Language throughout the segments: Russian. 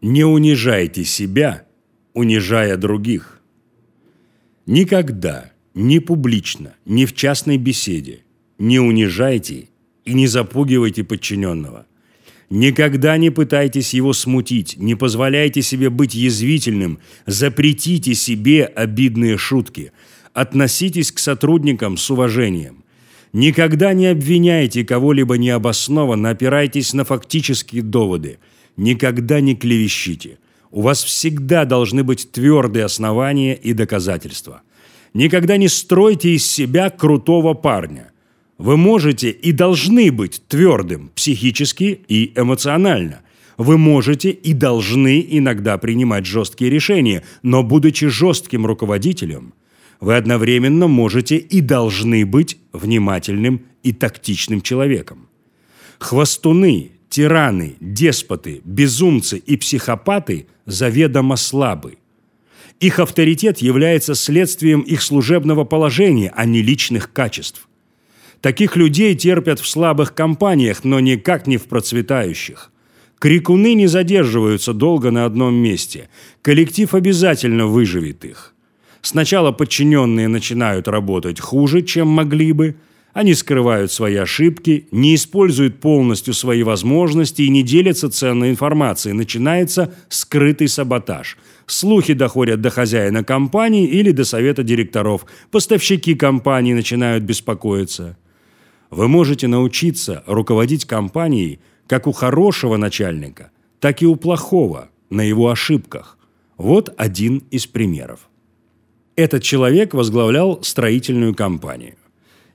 Не унижайте себя, унижая других. Никогда, ни публично, ни в частной беседе не унижайте и не запугивайте подчиненного. Никогда не пытайтесь его смутить, не позволяйте себе быть язвительным, запретите себе обидные шутки, относитесь к сотрудникам с уважением. Никогда не обвиняйте кого-либо необоснованно, опирайтесь на фактические доводы. Никогда не клевещите. У вас всегда должны быть твердые основания и доказательства. Никогда не стройте из себя крутого парня. Вы можете и должны быть твердым психически и эмоционально. Вы можете и должны иногда принимать жесткие решения, но будучи жестким руководителем – вы одновременно можете и должны быть внимательным и тактичным человеком. Хвостуны, тираны, деспоты, безумцы и психопаты заведомо слабы. Их авторитет является следствием их служебного положения, а не личных качеств. Таких людей терпят в слабых компаниях, но никак не в процветающих. Крикуны не задерживаются долго на одном месте. Коллектив обязательно выживет их. Сначала подчиненные начинают работать хуже, чем могли бы. Они скрывают свои ошибки, не используют полностью свои возможности и не делятся ценной информацией. Начинается скрытый саботаж. Слухи доходят до хозяина компании или до совета директоров. Поставщики компании начинают беспокоиться. Вы можете научиться руководить компанией как у хорошего начальника, так и у плохого, на его ошибках. Вот один из примеров. Этот человек возглавлял строительную компанию.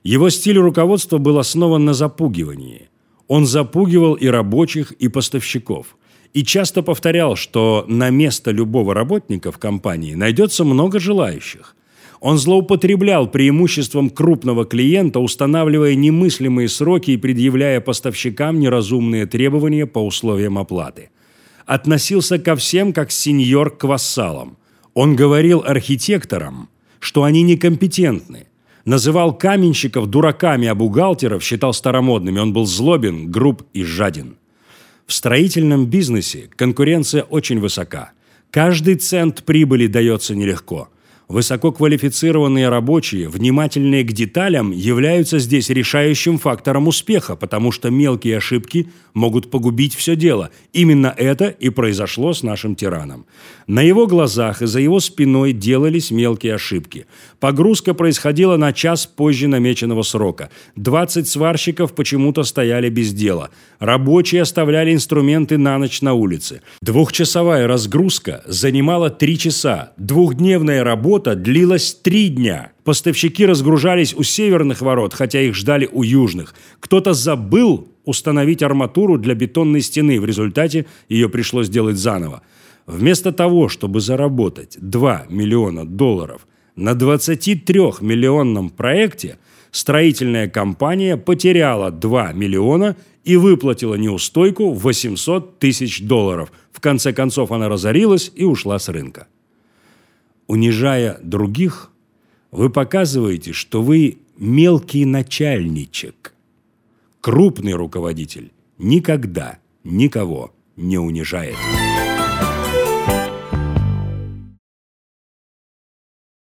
Его стиль руководства был основан на запугивании. Он запугивал и рабочих, и поставщиков. И часто повторял, что на место любого работника в компании найдется много желающих. Он злоупотреблял преимуществом крупного клиента, устанавливая немыслимые сроки и предъявляя поставщикам неразумные требования по условиям оплаты. Относился ко всем как сеньор к вассалам. Он говорил архитекторам, что они некомпетентны, называл каменщиков дураками, а бухгалтеров считал старомодными. Он был злобен, груб и жаден. В строительном бизнесе конкуренция очень высока. Каждый цент прибыли дается нелегко. Высококвалифицированные рабочие, внимательные к деталям, являются здесь решающим фактором успеха, потому что мелкие ошибки могут погубить все дело. Именно это и произошло с нашим тираном. На его глазах и за его спиной делались мелкие ошибки. Погрузка происходила на час позже намеченного срока. 20 сварщиков почему-то стояли без дела. Рабочие оставляли инструменты на ночь на улице. Двухчасовая разгрузка занимала 3 часа. Двухдневная работа длилась 3 дня. Поставщики разгружались у северных ворот, хотя их ждали у южных. Кто-то забыл установить арматуру для бетонной стены. В результате ее пришлось делать заново. Вместо того, чтобы заработать 2 миллиона долларов на 23-миллионном проекте, строительная компания потеряла 2 миллиона и выплатила неустойку 800 тысяч долларов. В конце концов она разорилась и ушла с рынка. Унижая других, вы показываете, что вы мелкий начальничек. Крупный руководитель никогда никого не унижает.